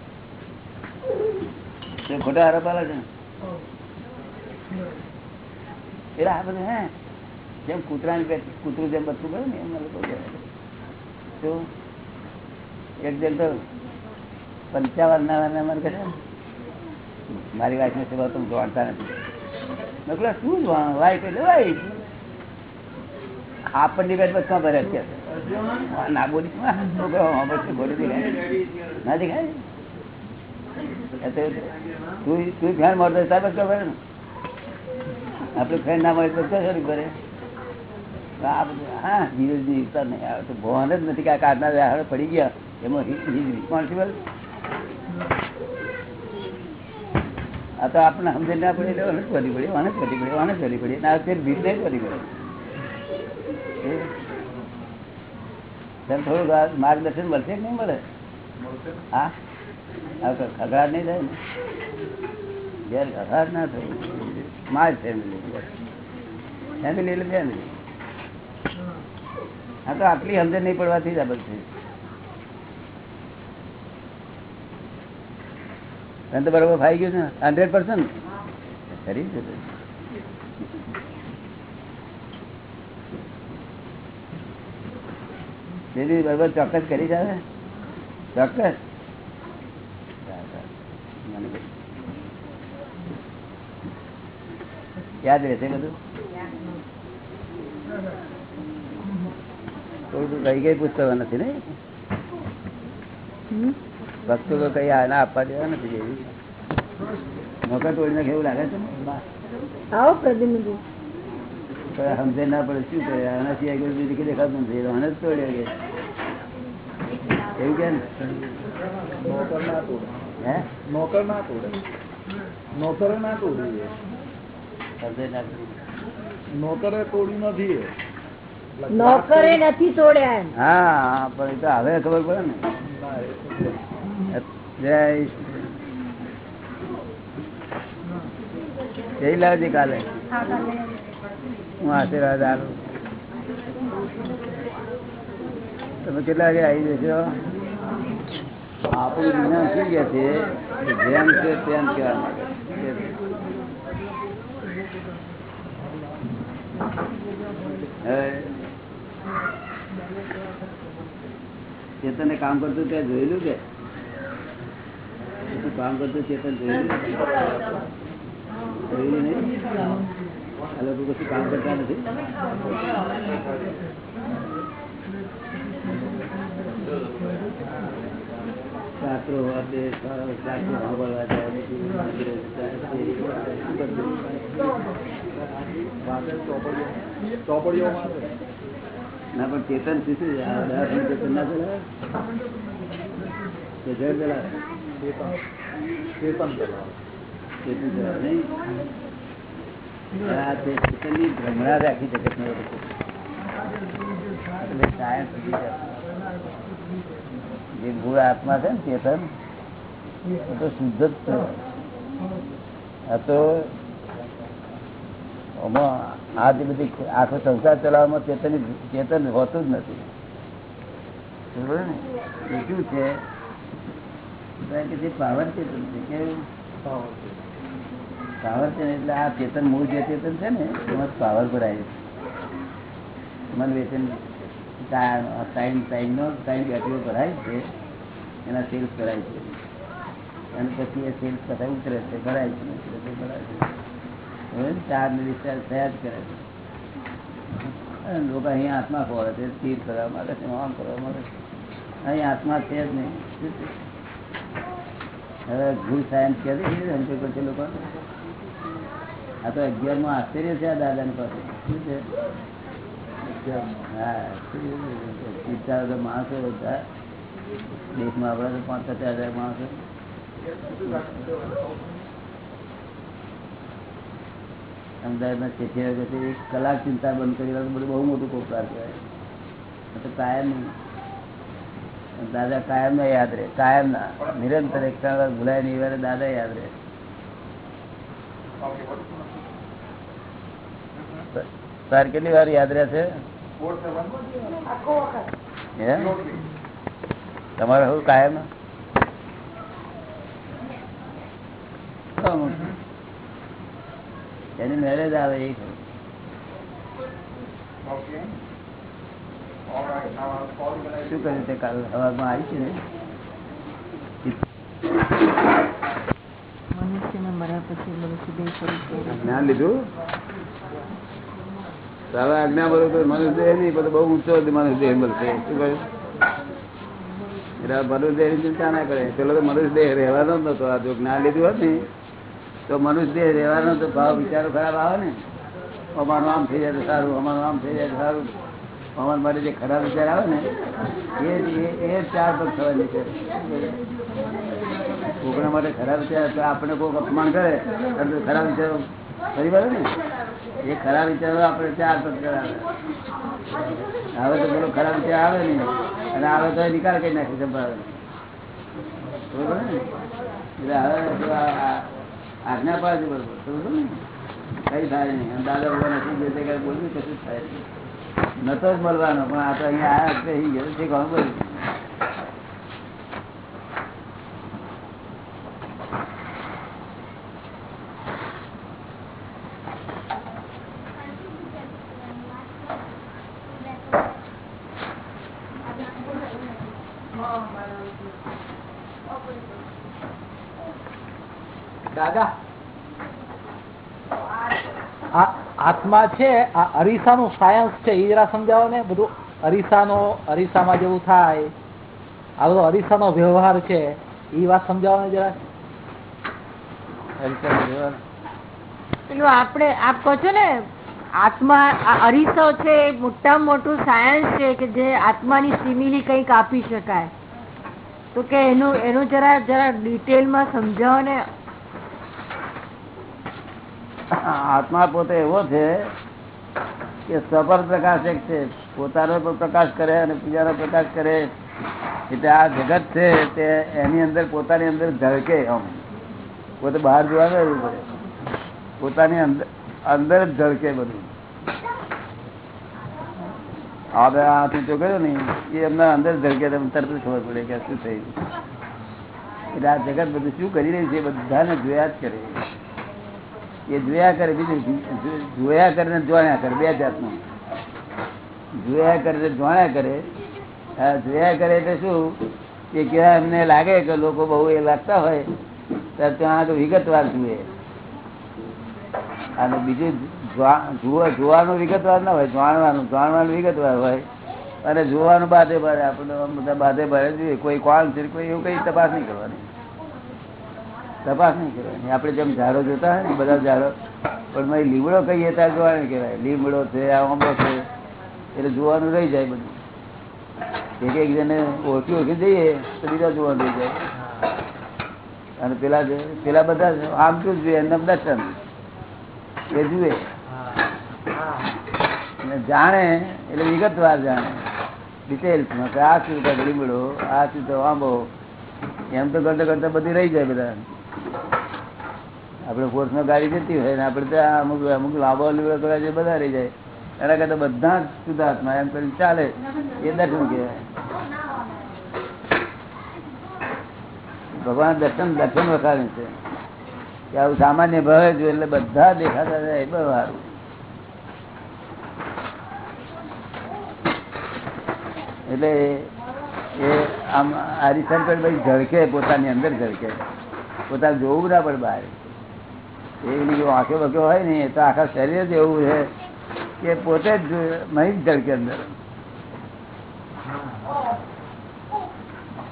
ખોટા આરોપ આવે છે ને. એટલે આ બધું હે. જેમ કૂતરાની પેટ કૂતરું જેમ બધું કરે ને, એમ લોકો તો એક જણ તો પંચાવન ના મને કહે મારી વાઈફ ને સેવા તો જાણતા નથી. કહ્યું, શું આપણની ભરે ના ના તું તું ફેન મળતો તાર બચકા ભરે ને? આપણે ફેન ના મળે તો આ બધું હા ધીરે ધીરે નહીં આવે. તો ભાન જ નથી કે આ વ્યવહાર પડી ગયા. એમાં રિસ્પોન્સિબલ આ તો આપણે સમજણ ના પડે, એટલે અનંત કરવી પડે અનંત કરવી પડે અનંત કરવી પડે. ના અત્યારે ભીડ નહીં કરવી પડે થોડુંક માર્ગદર્શન મળશે કે નહીં મળે? હા? આ ખગડાટ નહીં થાય ને? ઘેર ખગડાટ ના થાય. માર ફેમિલી ફેમિલી એટલે ફેમિલી હા, તો આટલી સમજણ નહીં પડવાથી જ આ બધું થયું. તને તો બરોબર ફાઈ ગયું છે હંડ્રેડ પર્સન્ટ કરી. દીદી, બરોબર ચોક્કસ કરી જાવે ચોક્કસ? યાદ રહેશે બધું? થોડું કઈ કઈ પૂછતા નથી ને? ભક્તો તો કઈ આના આપવા દેવા નથી જેવી. નોકર તોડી નાખે એવું લાગે છે ને? આવો પ્રતિનિધિ સમજે ના પડે શું કરે? આના સિવાય કોઈ બીજું કઈ દેખાતું નથી. આને જ તોડ્યો કે એવું કે નોકર ના તોડે. હે? નોકર ના તોડે. નોકરે ના તોડી સમજે ના નોકરે તોડી નથી નોકરે નથી તોડ્યા હા પણ એ તો હવે ખબર પડે ને. જય લાવજે કાલે. હું આશીર્વાદ આપું. તમે કેટલા વાગે આવી જશો? આપણું જ્ઞાન શું કે છે? જેમ છે તેમ કહેવા માટે ચેતને કામ કરતું ત્યાં જોયેલું કે? કામ કરતું ચેતન નહીં? આ લોકો કશું કામ કરતા નથી? શાસ્ત્રો વાંચે, શાસ્ત્રો સાંભળવા જાય, જાય, ના પણ ચેતન શું છે? આ દવાખાનું ચેતન ના ચલાવે? ભ્રમણા રાખી જાય. જે ગુણ આત્મા છે ને ચેતન તો શુદ્ધ જ છે. આ તો આ જે બધી આખો સંસાર ચલાવવામાં ચેતન ચેતન હોતું જ નથી. ને? શું છે? કે જે પાવર ચેતન છે કેવું પાવર છે એટલે આ ચેતન મૂળ જે ચેતન છે ને એમાં પાવર ભરાય છે. મન વેતન ટાઈમ ટાઈમનો ટાઈમ બેટરીઓ ભરાય છે એના સેલ્સ ભરાય છે. અને પછી એ સેલ્સ બધા ઉતરે છે ભરાય છે ઉતરે છે ભરાય છે. હવે ચાર ને ડિસ્ચાર્જ થયા જ કરે છે. અને લોકો અહીંયા આત્મા ખોરે છે સ્થિર કરવા માટે છે આમ કરવા માટે. છે અહીં આત્મા છે જ નહીં? હવે ગુરુ સાયન્સ આશ્ચર્ય છે આ દાદા પાસે. શું છે? હા સીધા માણસો બધા. દેશમાં આપણા તો પાંચ સાત હજાર માણસો. વખતે એક કલાક ચિંતા બંધ કરી બધું બહુ મોટું કોપકાર કહેવાય. તો કાયમ નહીં દાદા કાયમ ના યાદ રહે, કાયમ ના. નિરંતર એક વાર ભૂલાય નહીં વારે દાદા યાદ રહે. તાર કેટલી વાર યાદ રહે છે? તમારે શું કાયમ? એની મેરેજ આવે એ. શું કર્યું તે કાલ સવારમાં આવી છે ને? મનુષ્યના મર્યા પછી મનુષ્ય દેહ સ્વરૂપ જ્ઞાન લીધું? હવે આજ્ઞા બરોબર મનુષ્ય નહીં બધું બહુ ઊંચો મનુષ્ય મળશે. શું કહ્યું એટલે મનુષ્ય ચિંતા ના કરે. પેલો તો મનુષ્ય દેહ રહેવાનો જ નતો. આ જો જ્ઞાન લીધું હોત ને તો મનુષ્ય દેહ રહેવાનો તો ભાવ વિચારો ખરાબ આવે ને. અમારું આમ થઈ જાય સારું અમારું આમ થઈ જાય સારું. અમારા માટે જે ખરાબ વિચાર આવે ને, એ એ- ચાર પગ થવાની છે. કોકના માટે ખરાબ વિચાર આપણે કોઈક અપમાન કરે તો ખરાબ વિચારો ફરી વળે ને? એ ખરાબ વિચારો આપણે ચાર પગ કરાવે. હવે તો પેલો ખરાબ વિચાર આવે ને અને આવે તો નિકાલ કરી નાખે સંભાળે. બરોબર ને? એટલે હવે આજ્ઞા પાડજો બરોબર. સમજો ને? કઈ થાય નહીં. દાદા ભગવાન નથી જે કઈ બોલ્યું કશું થાય નહીં. નતો જ મળવાનો પણ આ તો અહીંયા આવ્યા ગયો છે ઘણું બધું દાદા આ આત્મા છે આ અરીસાનું સાયન્સ છે એ જરા સમજાવો ને બધું અરીસાનો અરીસામાં જેવું થાય આ બધો અરીસાનો વ્યવહાર છે એ વાત સમજાવો ને જરા પેલું આપણે આપ કહો છો ને આત્મા આ અરીસો છે એ મોટામાં મોટું સાયન્સ છે કે જે આત્માની સિમિલી કંઈક આપી શકાય. તો કે એનું એનું જરા જરા ડિટેલમાં સમજાવો ને આત્મા પોતે એવો છે કે સફર પ્રકાશક છે. પોતાનો પણ પ્રકાશ કરે અને બીજાનો પ્રકાશ કરે. એટલે આ જગત છે તે એની અંદર પોતાની અંદર ઝળકે આમ. પોતે બહાર જોવા જવું પડે પોતાની અંદર અંદર જ બધું. આ સૂચો કર્યો ને એ એમના અંદર ઝળકે તો તરત ખબર પડે કે શું થયું. એટલે આ જગત બધું શું કરી રહ્યું છે બધાને જોયા જ કરે. એ જોયા કરે, બીજું જોયા કરે જોયા કરે, બે જાતનું. જોયા કરે જોયા કરે. જોયા કરે એટલે શું? કે કેવા એમને લાગે કે લોકો બહુ એ લાગતા હોય તો ત્યાં તો વિગતવાર જુએ. અને બીજું જુઓ જોવા- જોવાનું વિગતવાર ના હોય, જાણવાનું જાણવાનું વિગતવાર હોય. અને જોવાનું બાધે ભરે આપણે બધા બાધે ભરે જોઈએ. કોઈ કોણ છે, કોઈ એવું કઈ તપાસ નહીં કરવાની. તપાસ નહીં કરવાની આપણે જેમ ઝાડો જોતા હોય ને, બધા ઝાડો. પણ મારી લીમડો કહીએ ત્યાં જોવાનું કહેવાય. લીમડો છે આંબો છે, એટલે જોવાનું રહી જાય બધું. એક એક જણે ઓળખી ઓળખી જઈએ તો બીજા જોવાનું રહી જાય. અને પેલા પેલા બધા આમ શું જોઈએ? એમને દર્શન એ જુએ. જાણે, એટલે વિગતવાર જાણે. ડિટેલ્સમાં કે આ શું લીમડો, આ શું આંબો. એમ તો કરતા કરતા બધી રહી જાય બધા આપણે ફોર્સમાં ગાડી જતી હોય ને આપણે ત્યાં અમુક અમુક લાંબો લીવડો જે બધા રહી જાય. એના કરતા બધા જ શુદ્ધાત્મા એમ કરીને ચાલે. એ દર્શન કહેવાય. ભગવાન દર્શન દર્શન વખાવે છે. કે આવું સામાન્ય ભાવે જો એટલે બધા દેખાતા જાય બહુ એટલે એ આમ હરિશંકર ભાઈ ઝળકે, પોતાની અંદર ઝળકે. પોતાને જોવું ના પડે બહાર. એવી જો આંખો બખો હોય ને તો આખા શરીર જ એવું છે કે પોતે જ નહીં ધડકે અંદર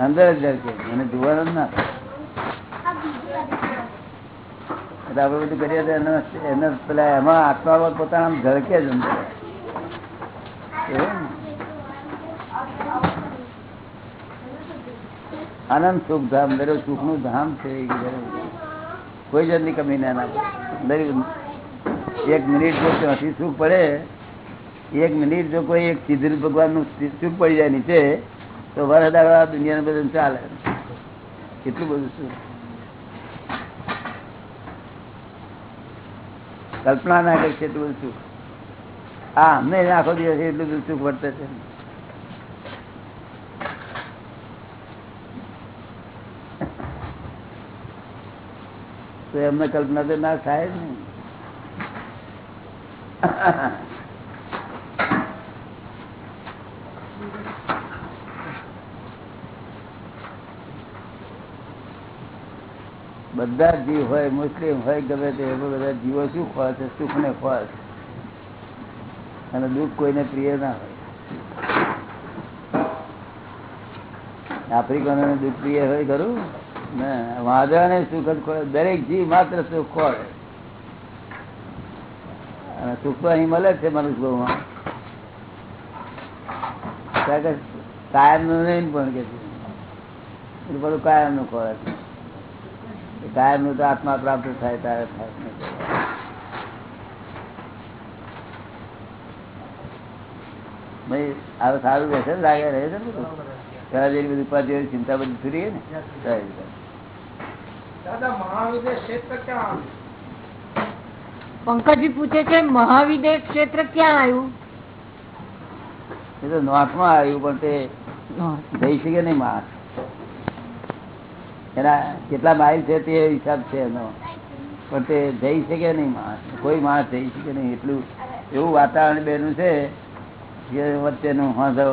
અંદર જ ધડકે મને જોવાનું ના. એટલે બધું કરીએ તો એને એને પેલા એમાં આત્મા પોતાના ઝળકે જ અંદર આનંદ સુખ ધામ, દરેક સુખનું ધામ છે. કોઈ જાતની કમી ના દરેક એક મિનિટ જો ત્યાંથી સુખ પડે, એક મિનિટ જો કોઈ એક સિદ્ધિ ભગવાનનું સુખ પડી જાય નીચે, તો વરદાવા દુનિયાનું બધું ચાલે. કેટલું બધું સુખ. કલ્પના ના કરી છે એટલું બધું સુખ. હા અમને આખો દિવસ એટલું બધું સુખ વર્તે છે. તો એમને કલ્પના તો ના થાય નહીં બધા જીવ હોય, મુસ્લિમ હોય, ગમે તે બધા જીવો શું ખોવા છે સુખ ને ખોવા છે અને દુઃખ કોઈને પ્રિય ના હોય. આફ્રિકનો દુઃખ પ્રિય હોય ખરું? ને વાદળા ને સુખ જ ખોળે દરેક જીવ માત્ર સુખ ખોળે અને સુખ તો અહીં મળે છે મનુષ્યમાં. કાયમનું નહીં પણ કે બધું કાયમનું છે. કાયમનું તો આત્મા પ્રાપ્ત થાય ત્યારે થાય ભાઈ આ સારું રહેશે લાગે રહે છે ને બધી ઉપાધિ ચિંતા બધી ગઈ ને. પંકજજી પૂછે છે મહાવિદેવ ક્ષેત્ર ક્યાં આવ્યું? એ તો નોટમાં આવ્યું પણ તે જઈ શકે નહીં માણસ એના કેટલા માઇલ છે તે હિસાબ છે એનો. પણ તે જઈ શકે નહીં માણસ કોઈ માણસ જઈ શકે નહીં. એટલું એવું વાતાવરણ બેનું છે કે વચ્ચેનું હોંધો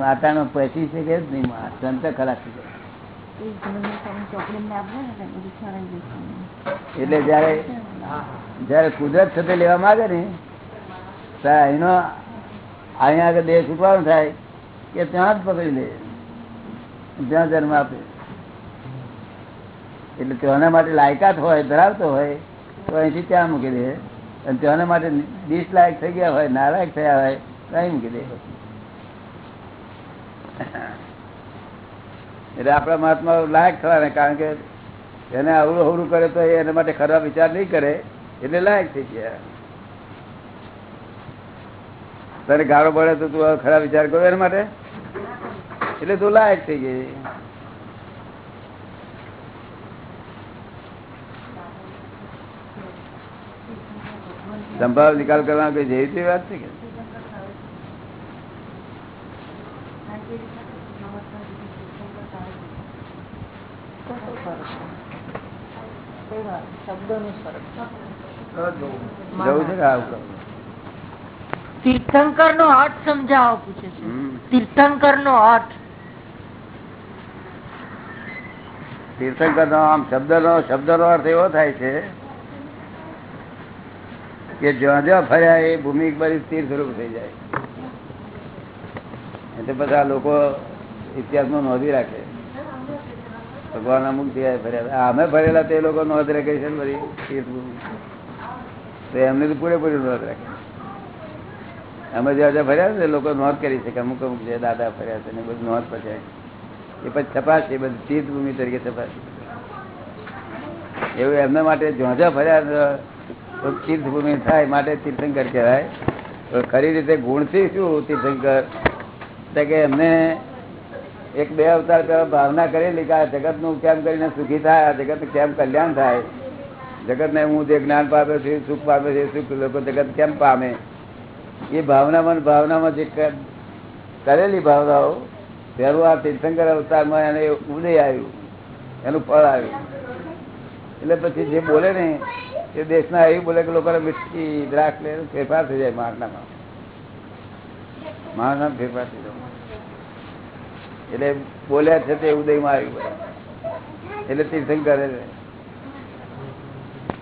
વાતાવરણ પહોંચી છે કે નહીં સંત થઈ એટલે જયારે જયારે કુદરત સાથે લેવા માંગે ને ત્યારે અહીંયા આગળ દેશ છૂટવાનું થાય કે ત્યાં જ પકડી લે. ત્યાં જન્મ આપે. એટલે તેના માટે લાયકાત હોય ધરાવતો હોય તો અહીંથી ત્યાં મૂકી દે. અને તેના માટે ડિસલાયક થઈ ગયા હોય નાલાયક થયા હોય તો અહીં મૂકી દે. એટલે આપણા મહાત્મા લાયક થવાને, કારણ કે એને અવળું અવળું કરે તો એના માટે ખરાબ વિચાર નહીં કરે એટલે લાયક થઈ ગયા. તારે ગાળો પડે તો તું ખરાબ વિચાર કરો એના માટે? એટલે તું લાયક થઈ ગઈ. સંભાવ નિકાલ કરવા કોઈ જેવી વાત છે કે જવું છે કે આવું કરવું? તીર્થંકર નો અર્થ સમજાવો પૂછે છે. તીર્થંકર નો અર્થ તીર્થંકર નો આમ શબ્દ નો શબ્દ નો અર્થ એવો થાય છે કે જ્યાં જ્યાં ફર્યા એ ભૂમિ પર તીર્થ રૂપ થઈ જાય. એટલે બધા લોકો ઇતિહાસમાં નોંધી રાખે. ભગવાન અમુક જગ્યાએ ફર્યા અમે ફરેલા તે લોકો નોંધ રાખે છે તો એમને તો પૂરેપૂરી નોંધ રાખે. અમે જ્યાં જ્યાં ફર્યા છે લોકો નોંધ કરી છે અમુક અમુક જે દાદા ફર્યા છે ને બધું નોંધ પછી એ પછી છપાશે, બધી તીર્થભૂમિ તરીકે છપાશે. એવું એમના માટે જ્યાં ફર્યા તો તીર્થભૂમિ થાય, માટે તીર્થંકર કહેવાય. ખરી રીતે ગુણથી શું તીર્થંકર? તો કે એમને એક બે અવતાર પહેલા ભાવના કરેલી કે આ જગતનું કેમ કરીને સુખી થાય, આ જગતનું કેમ કલ્યાણ થાય? જગતને હું જે જ્ઞાન પામે છે, સુખ પામે છે સુખ લોકો જગત કેમ પામે? એ ભાવનામાં ભાવનામાં જે કરેલી ભાવનાઓ, પહેલું આ તીર્થંકર અવતારમાં એને ઉદય આવ્યું, એનું ફળ આવ્યું. એટલે પછી જે બોલે ને, એ દેશના એવું બોલે કે લોકોને મીઠી દ્રાક્ષ લે ફેરફાર થઈ જાય મારનામાં મારના ફેરફાર થઈ જાય. એટલે બોલ્યા છે તે ઉદયમાં આવ્યું. એટલે તીર્થંકર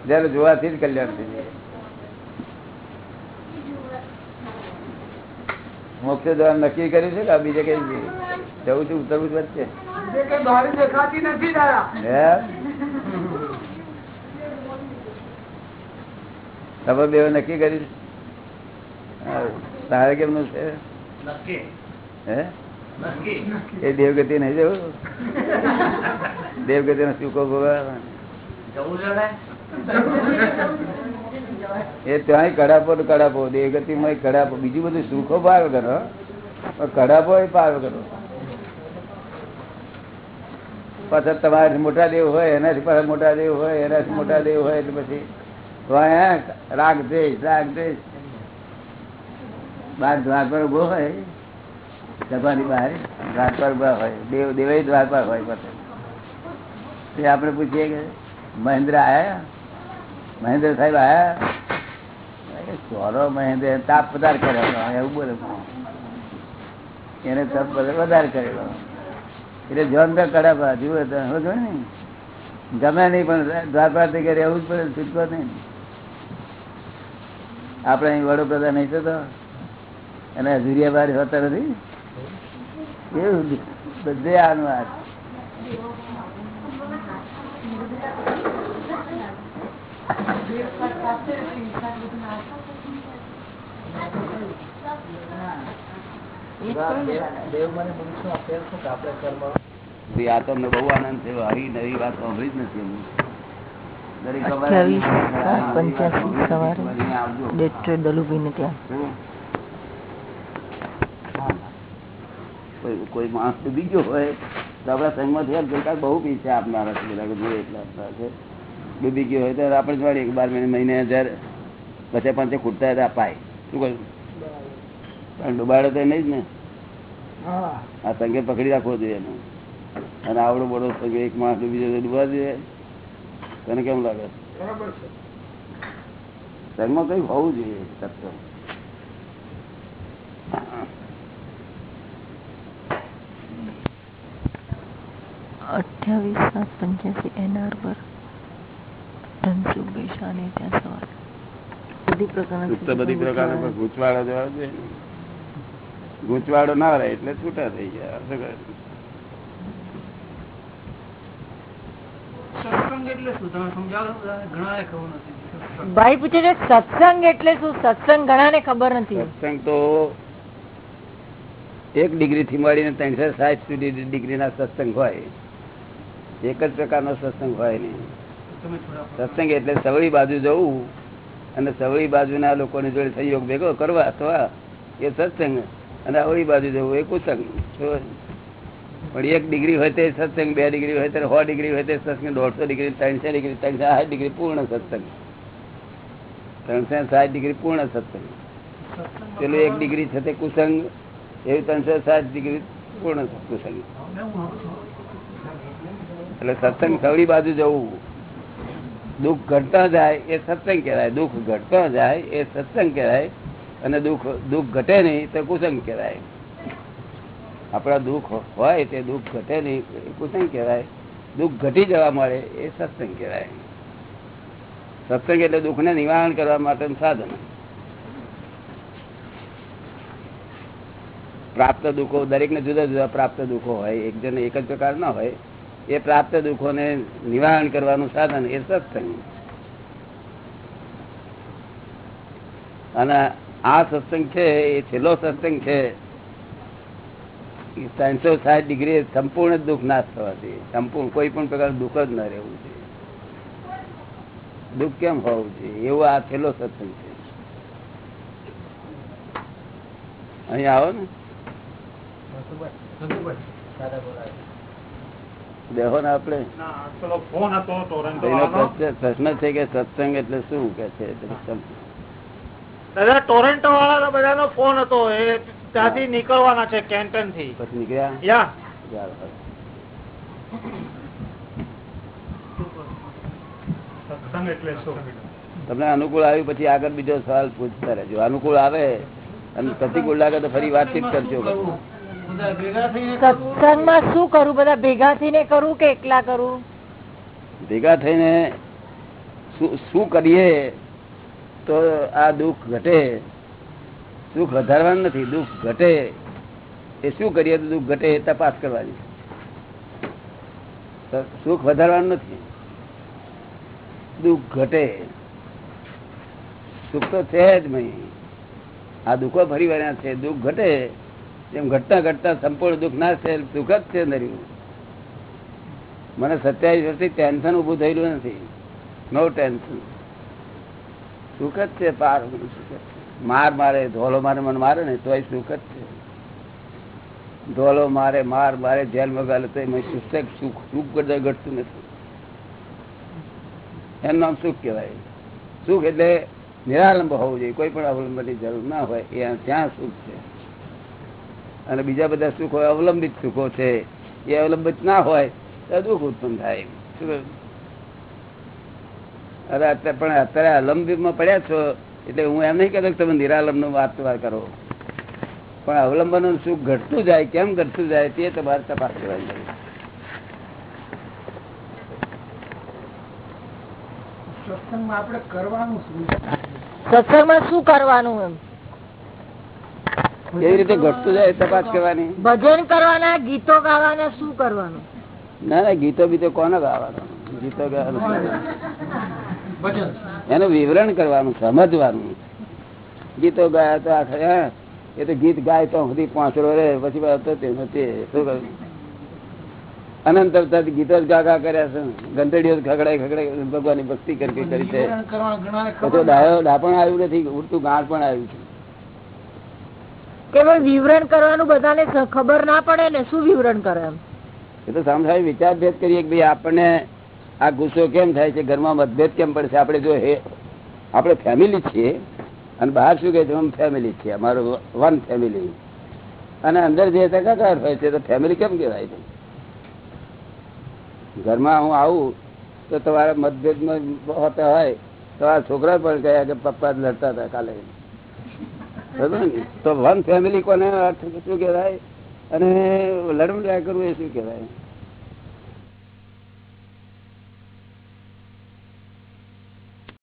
જયારે જોવાથી જ કલ્યાણ થઈ જાય. મોક્ષ દ્વારા નક્કી કર્યું છે કે બીજે કઈ જવું છું ઉતરવું જ વચ્ચે? હે? તમે બે નક્કી કર્યું? તારે કેમનું છે? હે? એ દેવગતિ નહીં જવું. દેવગતિ નો? સુકો એ ત્યાં કડાપો ને કડાપો દેવગતિ માં કડાપો. બીજું બધું સુખો પાર કરો કડાપો એ પાવે કરો પાછા તમારે મોટા દેવ હોય એનાથી પાછા મોટા દેવ હોય એનાથી મોટા દેવ હોય એટલે પછી રાગ દ્વેષ રાગ દ્વેષ બાર દ્વાર પર ઊભો હોય. સભાની બહાર દ્વાર પર હોય, દેવ દેવ દ્વાર પર હોય તે આપણે પૂછીએ કે, મહેન્દ્ર આયા? મહેન્દ્ર સાહેબ આયા? સોરો મહેન્દ્ર, તાપ વધારે કરેલો એવું બોલે. એને તપ વધારે કરેલો એટલે જોન તો કડા જુએ તો સમજો ને ગમે નહીં. પણ દ્વારપા થી એવું જ પડે, છૂટકો નહીં. આપણે અહીં વડોપ્રધાન નહીં થતો અને હજુરિયા બારી હોતા નથી. એવું બધે આનું આ દેવ મને મનુષ્ય ફેર શું કે આપણે કર્મ તો અમને બહુ આનંદ થયો. હરી નવી વાત સાંભળી જ નથી અમે. દરેક આવજો. ડોક્ટર દલુભાઈ ને ત્યાં. કોઈ- માણસ ડૂબી ગયો હોય. તો આપણા સંઘમાં થયા ગઈકાલ બહુ પૈસા આપનારા છે બધા જોઈએ એટલા આપનારા છે. ડૂબી ગયો હોય તો આપણે જ વાળી બાર મહિને મહિને હજાર પચાસ પાંચે ખૂટતા હતા અપાય શું કહ્યું? પણ ડુબાડે તો નહીં જ ને. હા. આ સંગે પકડી રાખવો જોઈએ એનો. અને આવડો બડો સંગે એક માણસ ડૂબી જાય ડૂબવા જોઈએ તને કેમ લાગે? સંઘમાં કઈ હોવું જોઈએ તત્વ. અઠ્યાવીસ સાત પંચ્યાસી એનઆર પર ધનસુખભાઈ ગઈશાને ત્યાં સવાર બધી પ્રકારના બધી પ્રકારના ગૂંચવાડો જવા ને. ગૂંચવાડો ના રહે એટલે છૂટા થઈ ગયા. શું કહે? સત્સંગ એટલે શું? તમે ઘણા ખબર ભાઈ પૂછે છે સત્સંગ એટલે શું? સત્સંગ ઘણાને ખબર નથી. સત્સંગ તો એક ડિગ્રી થી મળીને ત્રણસો સાઠ સુધી ડિગ્રી ના સત્સંગ હોય. એક જ પ્રકારનો સત્સંગ હોય નહીં. સત્સંગ એટલે સવળી બાજુ જવું અને સવળી બાજુના લોકોની જોડે સહયોગ ભેગો કરવા અથવા એ સત્સંગ અને અવળી બાજુ જવું એ કુસંગ? પણ એક ડિગ્રી હોય તે સત્સંગ બે ડિગ્રી હોય તો સો ડિગ્રી હોય તે સત્સંગ દોઢસો ડિગ્રી ત્રણસો ડિગ્રી ત્રણસો સાઠ ડિગ્રી પૂર્ણ સત્સંગ. ત્રણસો સાઠ ડિગ્રી પૂર્ણ સત્સંગ. પેલું એક ડિગ્રી છે તે કુસંગ એવી ત્રણસો સાઠ ડિગ્રી પૂર્ણ કુસંગ. એટલે સત્સંગ સવળી બાજુ જવું. દુઃખ ઘટતા જાય એ સત્સંગ કહેવાય. દુઃખ ઘટતા જાય એ સત્સંગ કહેવાય. અને દુઃખ દુઃખ ઘટે નહીં તો કુસંગ કહેવાય. આપણા દુઃખ હોય તે દુઃખ ઘટે નહીં એ કુસંગ કહેવાય. દુઃખ ઘટી જવા મળે એ સત્સંગ કહેવાય. સત્સંગ એટલે દુઃખને નિવારણ કરવા માટેનું સાધન. પ્રાપ્ત દુઃખો દરેકને જુદા જુદા પ્રાપ્ત દુઃખો હોય. એક જણ એક જ પ્રકાર ના હોય. એ પ્રાપ્ત દુઃખોને નિવારણ કરવાનું સાધન એ સત્સંગ. અને આ સત્સંગ છે, એ છેલ્લો સત્સંગ છે. ત્રણસો સાઠ ડિગ્રી સંપૂર્ણ દુઃખ નાશ થવાથી, સંપૂર્ણ કોઈ પણ પ્રકાર દુઃખ જ ન રહેવું છે દુઃખ કેમ હોવું જોઈએ? એવો આ છેલ્લો સત્સંગ છે. અહીં આવો ને. દેહો ને આપણે. પ્રશ્ન છે કે સત્સંગ એટલે શું કે છે? દાદા ટોરેન્ટો વાળાનો બધાનો ફોન હતો. એ ત્યાંથી નીકળવાના છે કેન્ટનથી પછી નીકળ્યા? તમને અનુકૂળ આવ્યું પછી આગળ બીજો સવાલ પૂછતા રહેજો. અનુકૂળ આવે અને પ્રતિકૂળ લાગે તો ફરી વાતચીત કરજો. સત્સંગમાં શું કરું? બધા ભેગા થઈને કરું કે એકલા કરું? ભેગા થઈને શું શું કરીએ તો આ દુઃખ ઘટે. સુખ વધારવાનું નથી દુઃખ ઘટે. એ શું કરીએ તો દુઃખ ઘટે એ તપાસ કરવાની. સુખ વધારવાનું નથી. દુઃખ ઘટે. સુખ તો છે જ નહીં. આ દુઃખો ફરી વળ્યા છે. દુઃખ ઘટે. તેમ ઘટતા ઘટતા સંપૂર્ણ દુઃખ ના છે, દુઃખ જ છે મને સત્યાવીસ વર્ષથી ટેન્શન ઉભું થયેલું નથી. નો ટેન્શન સુખ જ છે, પાર. માર મારે, ધોલો મારે, મને મારે ને તો સુખ જ છે. ધોલો મારે, માર મારે, જેલ મગાલે તો એમાં જ સુખ સુખ કરતા ઘટતું નથી. એનું નામ સુખ કહેવાય. સુખ એટલે નિરાલંબ હોવું જોઈએ. કોઈ પણ અવલંબનની જરૂર ના હોય. એ ત્યાં સુખ છે. અને બીજા બધા સુખો અવલંબિત સુખો છે એ અવલંબિત ના હોય તો દુઃખ ઉત્પન્ન થાય અરે અત્યારે પણ અત્યારે અવલંબિતમાં પડ્યા છો એટલે હું એમ નહીં કહેતો તમે નિરાલંબ વાત કરો. પણ અવલંબન સુખ ઘટતું જાય કેમ ઘટતું જાય તે તમારે તપાસ કરવાની જરૂર છે. સત્સંગમાં આપણે કરવાનું શું સત્સંગમાં શું કરવાનું એમ? કેવી રીતે ઘટતું જાય તપાસ કરવાની? ભજન કરવાના ગીતો ગાવાના શું કરવાનું? ના ના ગીતો બીતો કોને ગાવાનો? ગીતો ગાવાનું. એનું વિવરણ કરવાનું સમજવાનું. ગીતો ગાયા તો આખરે એ તો ગીત ગાય તો સુધી પાંચડો રે પછી તેનો તે શું અનંત અવતાર ગીતો જ ગા ગા કર્યા છે. ગંધડીઓ જ ખગડાઈ ખગડાઈ ભગવાનની ભક્તિ કરી કરી છે. વિવરણ કરવાનું ઘણાને પછી ખબર ડાયો ડાપણ આવ્યું નથી ઉડતું ગાળ પણ આવ્યું છે. કે વિવરણ કરવાનું બધાને ખબર ના પડે ને શું વિવરણ કરે એ તો સામે વિચાર ભેદ કરીએ કે ભાઈ આપણને આ ગુસ્સો કેમ થાય છે? ઘરમાં મતભેદ કેમ પડશે આપણે જો હે આપણે ફેમિલી છીએ અને બહાર શું કહે છે? અમે ફેમિલી છીએ. અમારું વન ફેમિલી અને અંદર જે ટકાકાર હોય છે, તો ફેમિલી કેમ કહેવાય છે? ઘરમાં હું આવું, તો તમારા મતભેદમાં હોતા હોય, તો આ છોકરા પણ કહ્યા કે પપ્પા લડતા હતા કાલે? તો વન ફેમિલી કોને? અર્થ શું કહેવાય? અને લડમ કરવું એ શું કહેવાય?